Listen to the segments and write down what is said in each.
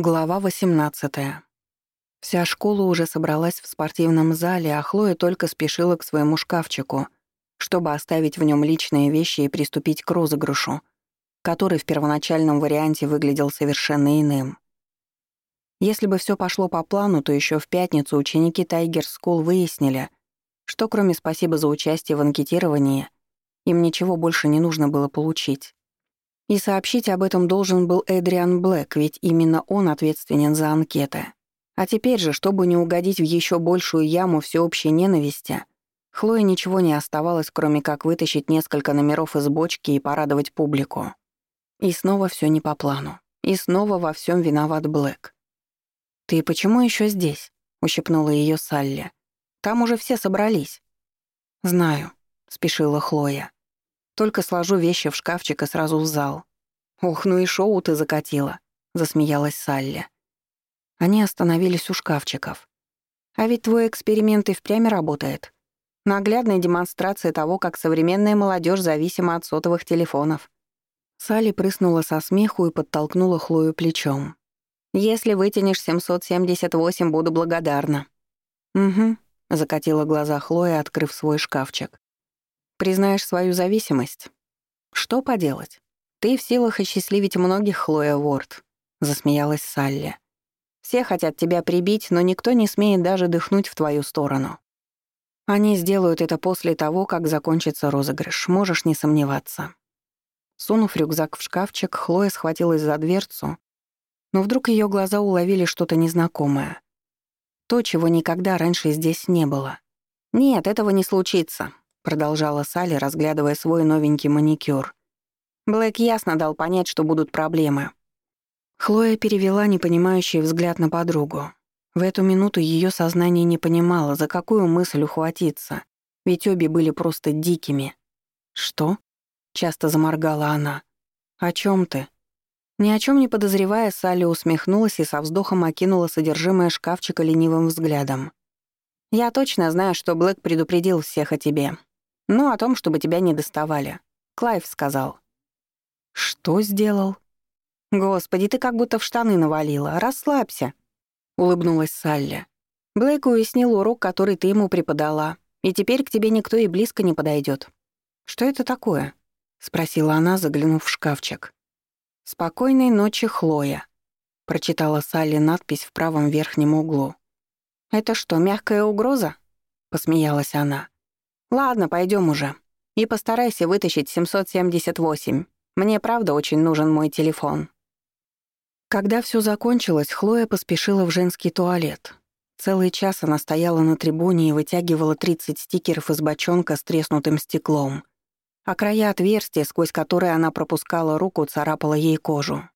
Глава 18. Вся школа уже собралась в спортивном зале, а Хлоя только спешила к своему шкафчику, чтобы оставить в нем личные вещи и приступить к розыгрышу, который в первоначальном варианте выглядел совершенно иным. Если бы все пошло по плану, то еще в пятницу ученики Тайгер Скул выяснили, что кроме спасибо за участие в анкетировании, им ничего больше не нужно было получить. И сообщить об этом должен был Эдриан Блэк, ведь именно он ответственен за анкеты. А теперь же, чтобы не угодить в еще большую яму всеобщей ненависти, Хлое ничего не оставалось, кроме как вытащить несколько номеров из бочки и порадовать публику. И снова все не по плану. И снова во всем виноват Блэк. «Ты почему еще здесь?» — ущипнула ее Салли. «Там уже все собрались». «Знаю», — спешила Хлоя. Только сложу вещи в шкафчик и сразу в зал. «Ох, ну и шоу ты закатила», — засмеялась Салли. Они остановились у шкафчиков. «А ведь твой эксперимент и впрямь работает. Наглядная демонстрация того, как современная молодежь зависима от сотовых телефонов». Салли прыснула со смеху и подтолкнула Хлою плечом. «Если вытянешь 778, буду благодарна». «Угу», — закатила глаза Хлоя, открыв свой шкафчик. Признаешь свою зависимость? Что поделать? Ты в силах осчастливить многих, Хлоя Уорд, засмеялась Салли. Все хотят тебя прибить, но никто не смеет даже дыхнуть в твою сторону. Они сделают это после того, как закончится розыгрыш, можешь не сомневаться. Сунув рюкзак в шкафчик, Хлоя схватилась за дверцу, но вдруг ее глаза уловили что-то незнакомое. То, чего никогда раньше здесь не было. «Нет, этого не случится продолжала Салли, разглядывая свой новенький маникюр. Блэк ясно дал понять, что будут проблемы. Хлоя перевела непонимающий взгляд на подругу. В эту минуту ее сознание не понимало, за какую мысль ухватиться, ведь обе были просто дикими. «Что?» — часто заморгала она. «О чем ты?» Ни о чем не подозревая, Салли усмехнулась и со вздохом окинула содержимое шкафчика ленивым взглядом. «Я точно знаю, что Блэк предупредил всех о тебе. Ну, о том, чтобы тебя не доставали. Клайв сказал. Что сделал? Господи, ты как будто в штаны навалила. Расслабься. Улыбнулась Салли. Блэк уяснил урок, который ты ему преподала, и теперь к тебе никто и близко не подойдет. Что это такое? Спросила она, заглянув в шкафчик. «Спокойной ночи, Хлоя», — прочитала Салли надпись в правом верхнем углу. «Это что, мягкая угроза?» — посмеялась она. «Ладно, пойдем уже. И постарайся вытащить 778. Мне правда очень нужен мой телефон». Когда все закончилось, Хлоя поспешила в женский туалет. Целый час она стояла на трибуне и вытягивала 30 стикеров из бочонка с треснутым стеклом. А края отверстия, сквозь которые она пропускала руку, царапала ей кожу.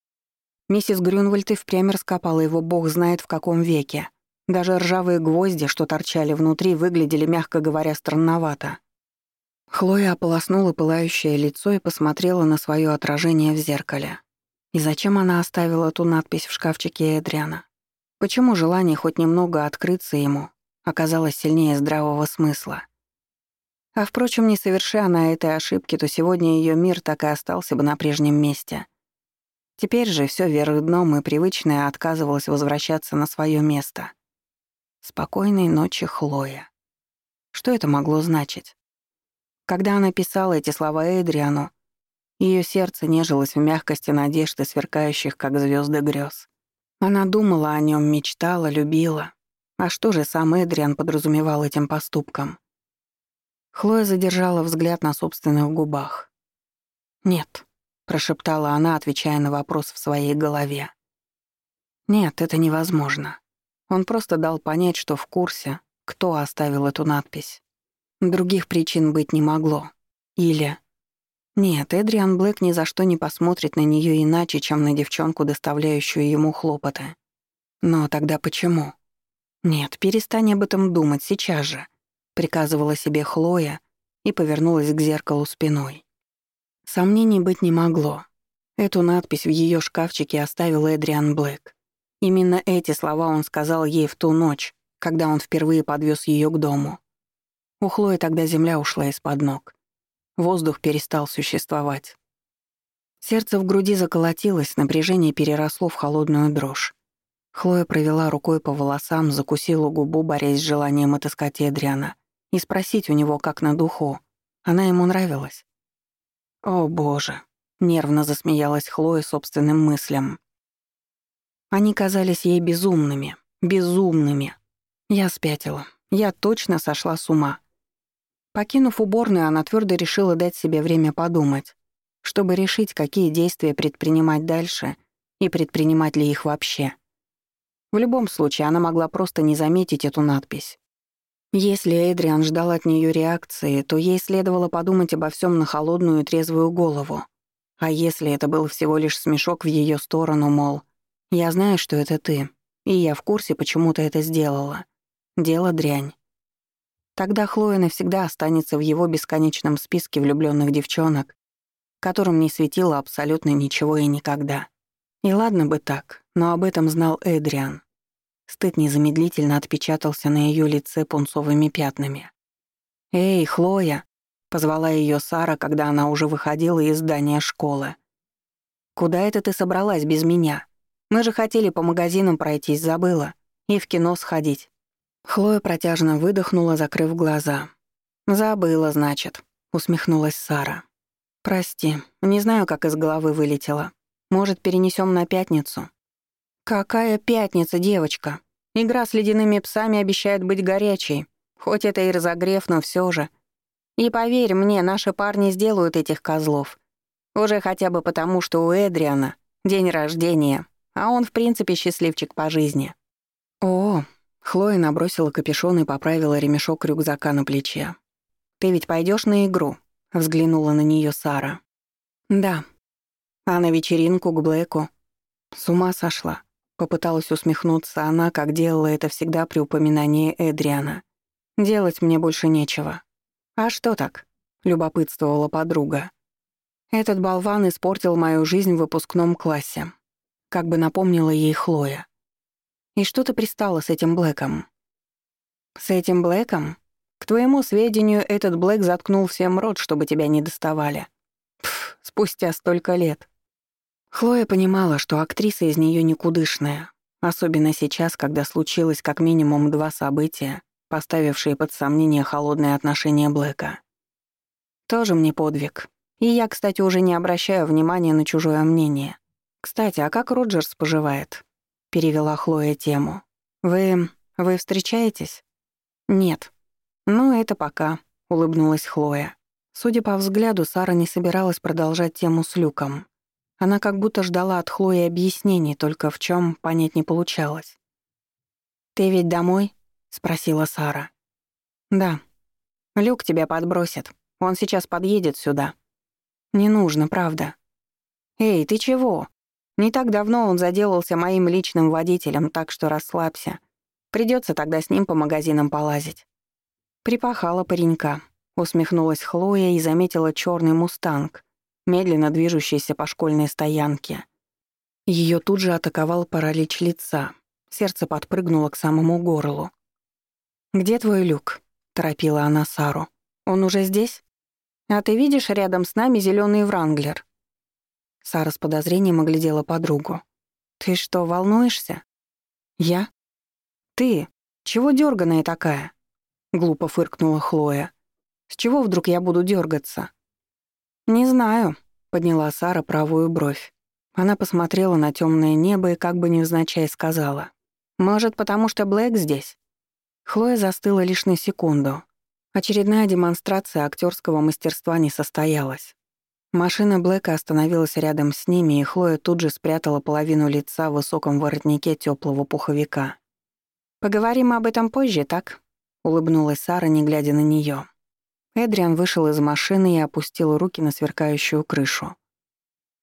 Миссис Грюнвальд и впрямь раскопала его бог знает в каком веке. Даже ржавые гвозди, что торчали внутри, выглядели, мягко говоря, странновато. Хлоя ополоснула пылающее лицо и посмотрела на свое отражение в зеркале. И зачем она оставила ту надпись в шкафчике Эдриана? Почему желание хоть немного открыться ему оказалось сильнее здравого смысла? А впрочем, не соверши она этой ошибки, то сегодня ее мир так и остался бы на прежнем месте. Теперь же все вверх дном и привычное отказывалось возвращаться на свое место. Спокойной ночи, Хлоя. Что это могло значить? Когда она писала эти слова Эдриану, ее сердце нежилось в мягкости надежды, сверкающих, как звезды грез. Она думала о нем, мечтала, любила. А что же сам Эдриан подразумевал этим поступком? Хлоя задержала взгляд на собственных губах. «Нет», — прошептала она, отвечая на вопрос в своей голове. «Нет, это невозможно. Он просто дал понять, что в курсе, кто оставил эту надпись. Других причин быть не могло. Или... Нет, Эдриан Блэк ни за что не посмотрит на нее иначе, чем на девчонку, доставляющую ему хлопоты. Но тогда почему? Нет, перестань об этом думать сейчас же, приказывала себе Хлоя и повернулась к зеркалу спиной. Сомнений быть не могло. Эту надпись в ее шкафчике оставил Эдриан Блэк. Именно эти слова он сказал ей в ту ночь, когда он впервые подвез ее к дому. У Хлои тогда земля ушла из-под ног. Воздух перестал существовать. Сердце в груди заколотилось, напряжение переросло в холодную дрожь. Хлоя провела рукой по волосам, закусила губу, борясь с желанием отыскать Эдриана и спросить у него, как на духу. Она ему нравилась. «О, боже!» — нервно засмеялась Хлоя собственным мыслям. Они казались ей безумными, безумными. Я спятила. Я точно сошла с ума. Покинув уборную, она твердо решила дать себе время подумать, чтобы решить, какие действия предпринимать дальше и предпринимать ли их вообще. В любом случае, она могла просто не заметить эту надпись. Если Эдриан ждал от нее реакции, то ей следовало подумать обо всем на холодную и трезвую голову. А если это был всего лишь смешок в ее сторону, мол, «Я знаю, что это ты, и я в курсе, почему ты это сделала. Дело дрянь». Тогда Хлоя навсегда останется в его бесконечном списке влюбленных девчонок, которым не светило абсолютно ничего и никогда. И ладно бы так, но об этом знал Эдриан. Стыд незамедлительно отпечатался на ее лице пунцовыми пятнами. «Эй, Хлоя!» — позвала ее Сара, когда она уже выходила из здания школы. «Куда это ты собралась без меня? Мы же хотели по магазинам пройтись, забыла. И в кино сходить». Хлоя протяжно выдохнула, закрыв глаза. «Забыла, значит», — усмехнулась Сара. «Прости, не знаю, как из головы вылетела. Может, перенесем на пятницу?» «Какая пятница, девочка? Игра с ледяными псами обещает быть горячей. Хоть это и разогрев, но все же. И поверь мне, наши парни сделают этих козлов. Уже хотя бы потому, что у Эдриана день рождения, а он, в принципе, счастливчик по жизни». «О!» — Хлоя набросила капюшон и поправила ремешок рюкзака на плече. «Ты ведь пойдешь на игру?» — взглянула на нее Сара. «Да», а на вечеринку к Блэку? С ума сошла. Попыталась усмехнуться она, как делала это всегда при упоминании Эдриана. Делать мне больше нечего. А что так? Любопытствовала подруга. Этот болван испортил мою жизнь в выпускном классе. Как бы напомнила ей Хлоя. И что ты пристала с этим Блэком? С этим Блэком? К твоему сведению, этот Блэк заткнул всем рот, чтобы тебя не доставали. Пф, спустя столько лет. Хлоя понимала, что актриса из нее никудышная, особенно сейчас, когда случилось как минимум два события, поставившие под сомнение холодное отношение Блэка. Тоже мне подвиг. И я, кстати, уже не обращаю внимания на чужое мнение. Кстати, а как Роджерс поживает? Перевела Хлоя тему. Вы... вы встречаетесь? Нет. Ну, это пока, улыбнулась Хлоя. Судя по взгляду, Сара не собиралась продолжать тему с Люком. Она как будто ждала от Хлои объяснений, только в чем понять не получалось. «Ты ведь домой?» — спросила Сара. «Да. Люк тебя подбросит. Он сейчас подъедет сюда». «Не нужно, правда». «Эй, ты чего? Не так давно он заделался моим личным водителем, так что расслабься. Придется тогда с ним по магазинам полазить». Припахала паренька, усмехнулась Хлоя и заметила черный мустанг, медленно движущейся по школьной стоянке. Ее тут же атаковал паралич лица. Сердце подпрыгнуло к самому горлу. «Где твой люк?» — торопила она Сару. «Он уже здесь? А ты видишь рядом с нами зеленый вранглер?» Сара с подозрением оглядела подругу. «Ты что, волнуешься?» «Я?» «Ты? Чего дерганая такая?» Глупо фыркнула Хлоя. «С чего вдруг я буду дергаться? «Не знаю», — подняла Сара правую бровь. Она посмотрела на темное небо и как бы невзначай сказала. «Может, потому что Блэк здесь?» Хлоя застыла лишь на секунду. Очередная демонстрация актерского мастерства не состоялась. Машина Блэка остановилась рядом с ними, и Хлоя тут же спрятала половину лица в высоком воротнике теплого пуховика. «Поговорим об этом позже, так?» — улыбнулась Сара, не глядя на нее. Эдриан вышел из машины и опустил руки на сверкающую крышу.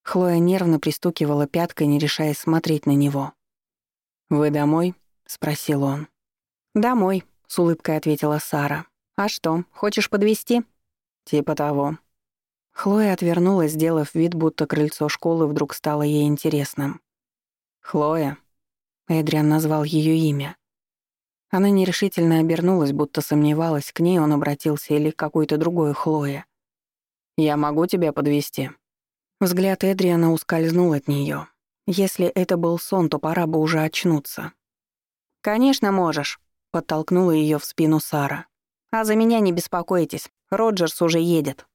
Хлоя нервно пристукивала пяткой, не решаясь смотреть на него. «Вы домой?» — спросил он. «Домой», — с улыбкой ответила Сара. «А что, хочешь подвести? «Типа того». Хлоя отвернулась, сделав вид, будто крыльцо школы вдруг стало ей интересным. «Хлоя», — Эдриан назвал ее имя. Она нерешительно обернулась, будто сомневалась, к ней он обратился или к какой-то другой Хлое. «Я могу тебя подвести. Взгляд Эдриана ускользнул от нее, Если это был сон, то пора бы уже очнуться. «Конечно можешь», — подтолкнула ее в спину Сара. «А за меня не беспокойтесь, Роджерс уже едет».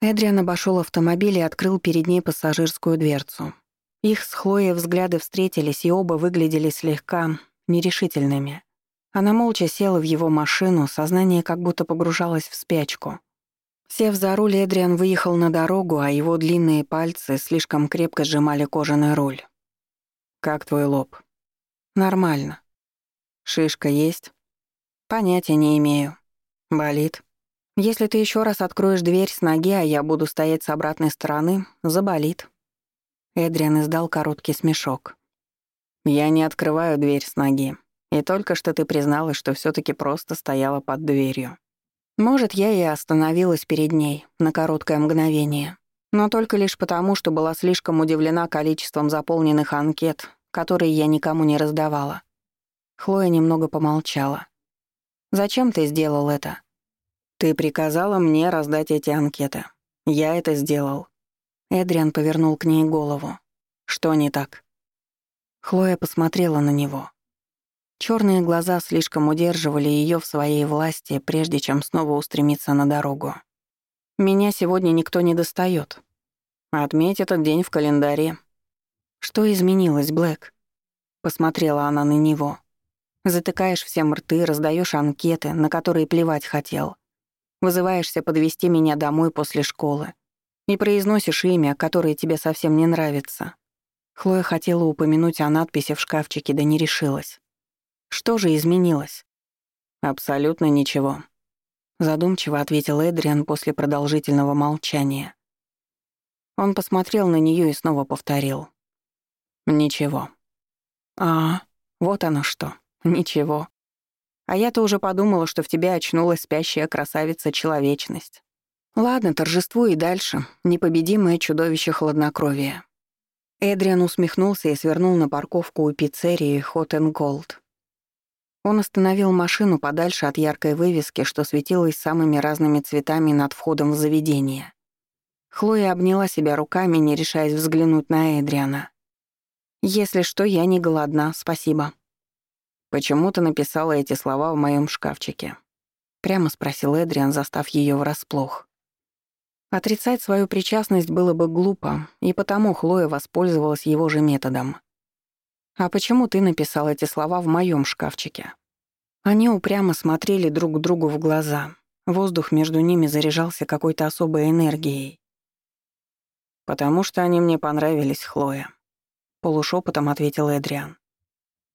Эдриан обошел автомобиль и открыл перед ней пассажирскую дверцу. Их с Хлоей взгляды встретились, и оба выглядели слегка нерешительными. Она молча села в его машину, сознание как будто погружалось в спячку. Сев за руль, Эдриан выехал на дорогу, а его длинные пальцы слишком крепко сжимали кожаный руль. «Как твой лоб?» «Нормально». «Шишка есть?» «Понятия не имею». «Болит?» «Если ты еще раз откроешь дверь с ноги, а я буду стоять с обратной стороны, заболит». Эдриан издал короткий смешок. «Я не открываю дверь с ноги. И только что ты призналась, что все таки просто стояла под дверью. Может, я и остановилась перед ней на короткое мгновение, но только лишь потому, что была слишком удивлена количеством заполненных анкет, которые я никому не раздавала. Хлоя немного помолчала. «Зачем ты сделал это?» «Ты приказала мне раздать эти анкеты. Я это сделал». Эдриан повернул к ней голову. «Что не так?» Хлоя посмотрела на него. Черные глаза слишком удерживали ее в своей власти, прежде чем снова устремиться на дорогу. «Меня сегодня никто не достает. Отметь этот день в календаре». «Что изменилось, Блэк?» Посмотрела она на него. «Затыкаешь всем рты, раздаешь анкеты, на которые плевать хотел. Вызываешься подвести меня домой после школы. И произносишь имя, которое тебе совсем не нравится». Хлоя хотела упомянуть о надписи в шкафчике, да не решилась. Что же изменилось? Абсолютно ничего. Задумчиво ответил Эдриан после продолжительного молчания. Он посмотрел на нее и снова повторил. «Ничего». «А, вот оно что. Ничего. А я-то уже подумала, что в тебе очнулась спящая красавица-человечность. Ладно, торжествуй и дальше. Непобедимое чудовище хладнокровия». Эдриан усмехнулся и свернул на парковку у пиццерии Hot and Cold. Он остановил машину подальше от яркой вывески, что светилась самыми разными цветами над входом в заведение. Хлоя обняла себя руками, не решаясь взглянуть на Эдриана. «Если что, я не голодна, спасибо». «Почему ты написала эти слова в моем шкафчике?» Прямо спросил Эдриан, застав ее врасплох. Отрицать свою причастность было бы глупо, и потому Хлоя воспользовалась его же методом. «А почему ты написал эти слова в моем шкафчике?» Они упрямо смотрели друг другу в глаза. Воздух между ними заряжался какой-то особой энергией. «Потому что они мне понравились, Хлоя», — полушепотом ответил Эдриан.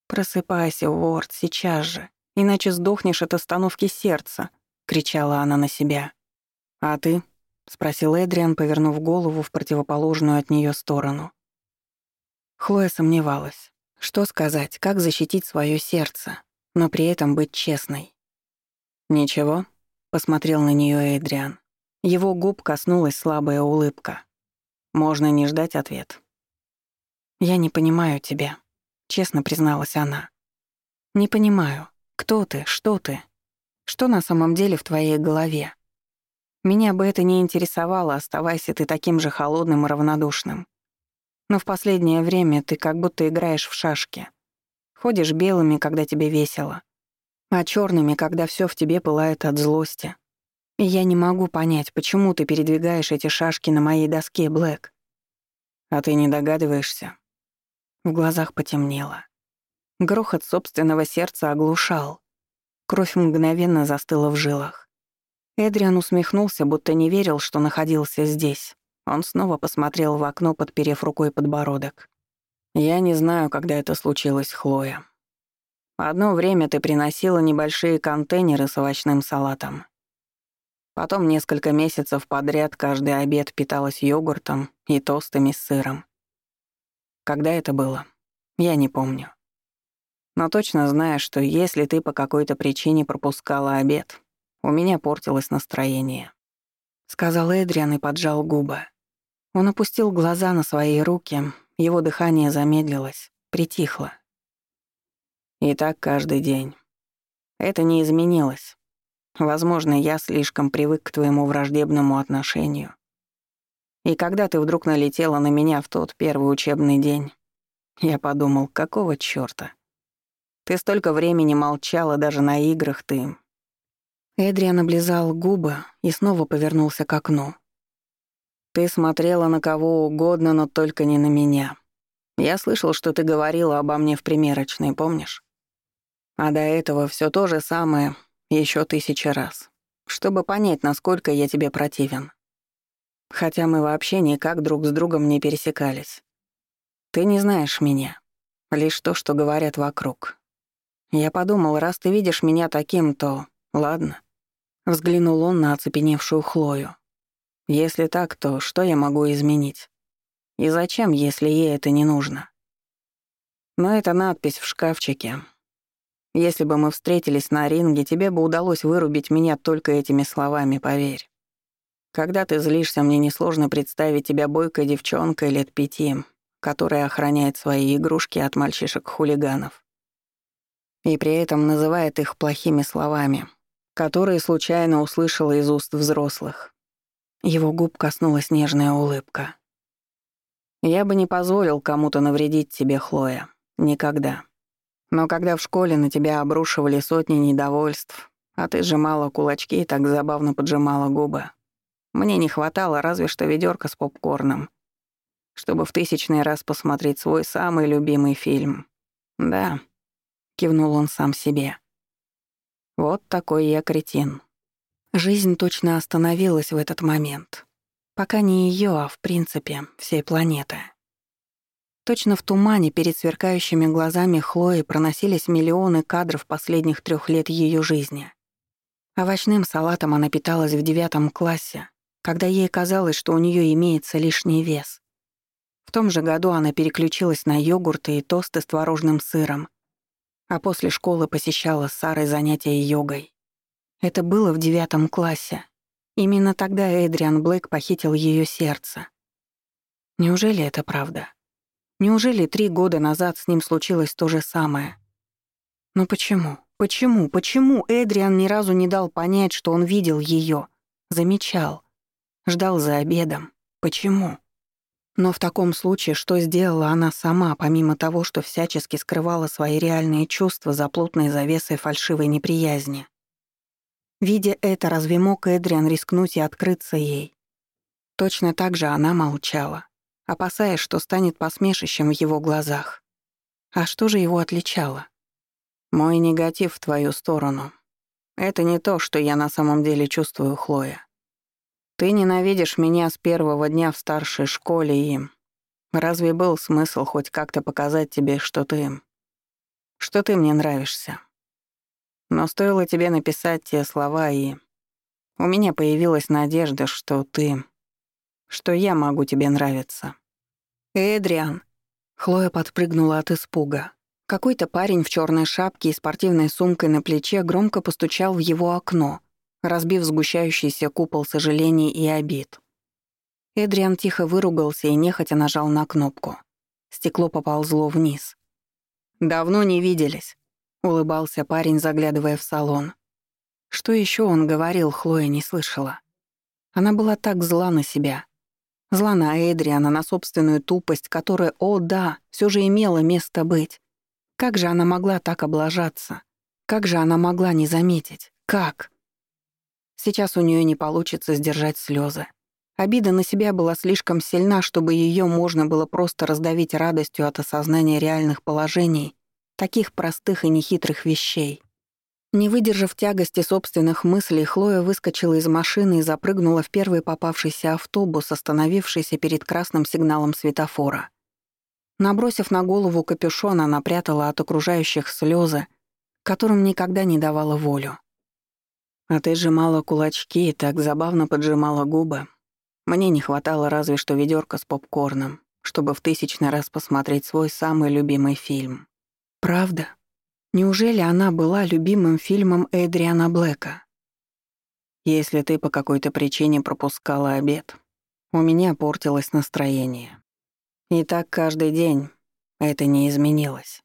«Просыпайся, Уорд, сейчас же, иначе сдохнешь от остановки сердца», — кричала она на себя. «А ты?» — спросил Эдриан, повернув голову в противоположную от нее сторону. Хлоя сомневалась. Что сказать, как защитить свое сердце? но при этом быть честной. «Ничего», — посмотрел на нее Эдриан. Его губ коснулась слабая улыбка. «Можно не ждать ответ». «Я не понимаю тебя», — честно призналась она. «Не понимаю, кто ты, что ты, что на самом деле в твоей голове. Меня бы это не интересовало, оставайся ты таким же холодным и равнодушным. Но в последнее время ты как будто играешь в шашки. Ходишь белыми, когда тебе весело, а черными, когда все в тебе пылает от злости. И я не могу понять, почему ты передвигаешь эти шашки на моей доске, Блэк. А ты не догадываешься? В глазах потемнело. Грохот собственного сердца оглушал. Кровь мгновенно застыла в жилах. Эдриан усмехнулся, будто не верил, что находился здесь. Он снова посмотрел в окно, подперев рукой подбородок. Я не знаю, когда это случилось, Хлоя. Одно время ты приносила небольшие контейнеры с овощным салатом. Потом несколько месяцев подряд каждый обед питалась йогуртом и тостами с сыром. Когда это было? Я не помню. Но точно знаю, что если ты по какой-то причине пропускала обед, у меня портилось настроение. Сказал Эдриан и поджал губы. Он опустил глаза на свои руки, его дыхание замедлилось, притихло. И так каждый день. Это не изменилось. Возможно, я слишком привык к твоему враждебному отношению. И когда ты вдруг налетела на меня в тот первый учебный день, Я подумал, какого чёрта? Ты столько времени молчала даже на играх ты. Эдриан облизал губы и снова повернулся к окну. Ты смотрела на кого угодно, но только не на меня. Я слышал, что ты говорила обо мне в примерочной, помнишь? А до этого все то же самое еще тысячи раз, чтобы понять, насколько я тебе противен. Хотя мы вообще никак друг с другом не пересекались. Ты не знаешь меня, лишь то, что говорят вокруг. Я подумал, раз ты видишь меня таким, то ладно. Взглянул он на оцепеневшую Хлою. Если так, то что я могу изменить? И зачем, если ей это не нужно? Но это надпись в шкафчике. Если бы мы встретились на ринге, тебе бы удалось вырубить меня только этими словами, поверь. Когда ты злишься, мне несложно представить тебя бойкой девчонкой лет пяти, которая охраняет свои игрушки от мальчишек-хулиганов. И при этом называет их плохими словами, которые случайно услышала из уст взрослых. Его губ коснулась нежная улыбка. «Я бы не позволил кому-то навредить тебе, Хлоя. Никогда. Но когда в школе на тебя обрушивали сотни недовольств, а ты сжимала кулачки и так забавно поджимала губы, мне не хватало разве что ведерка с попкорном, чтобы в тысячный раз посмотреть свой самый любимый фильм. Да, кивнул он сам себе. Вот такой я кретин. Жизнь точно остановилась в этот момент. Пока не ее, а в принципе всей планеты. Точно в тумане перед сверкающими глазами Хлои проносились миллионы кадров последних трех лет ее жизни. Овощным салатом она питалась в девятом классе, когда ей казалось, что у нее имеется лишний вес. В том же году она переключилась на йогурты и тосты с творожным сыром, а после школы посещала с Сарой занятия йогой. Это было в девятом классе. Именно тогда Эдриан Блэк похитил ее сердце. Неужели это правда? Неужели три года назад с ним случилось то же самое? Но почему? Почему? Почему Эдриан ни разу не дал понять, что он видел ее, замечал, ждал за обедом? Почему? Но в таком случае, что сделала она сама, помимо того, что всячески скрывала свои реальные чувства за плотной завесой фальшивой неприязни? Видя это, разве мог Эдриан рискнуть и открыться ей? Точно так же она молчала, опасаясь, что станет посмешищем в его глазах. А что же его отличало? Мой негатив в твою сторону. Это не то, что я на самом деле чувствую, Хлоя. Ты ненавидишь меня с первого дня в старшей школе и... Разве был смысл хоть как-то показать тебе, что ты... что ты мне нравишься? Но стоило тебе написать те слова, и... У меня появилась надежда, что ты что я могу тебе нравиться. Эдриан. Хлоя подпрыгнула от испуга. Какой-то парень в черной шапке и спортивной сумкой на плече громко постучал в его окно, разбив сгущающийся купол сожалений и обид. Эдриан тихо выругался и нехотя нажал на кнопку. Стекло поползло вниз. «Давно не виделись», — улыбался парень, заглядывая в салон. Что еще он говорил, Хлоя не слышала. Она была так зла на себя, Зла на Эдриана, на собственную тупость, которая, о да, все же имела место быть. Как же она могла так облажаться? Как же она могла не заметить? Как? Сейчас у нее не получится сдержать слезы. Обида на себя была слишком сильна, чтобы ее можно было просто раздавить радостью от осознания реальных положений, таких простых и нехитрых вещей. Не выдержав тягости собственных мыслей, Хлоя выскочила из машины и запрыгнула в первый попавшийся автобус, остановившийся перед красным сигналом светофора. Набросив на голову капюшон, она прятала от окружающих слезы, которым никогда не давала волю. А ты сжимала кулачки и так забавно поджимала губы. Мне не хватало разве что ведерка с попкорном, чтобы в тысячный раз посмотреть свой самый любимый фильм. Правда? Неужели она была любимым фильмом Эдриана Блэка? Если ты по какой-то причине пропускала обед, у меня портилось настроение. И так каждый день это не изменилось.